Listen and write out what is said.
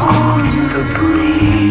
on the breeze.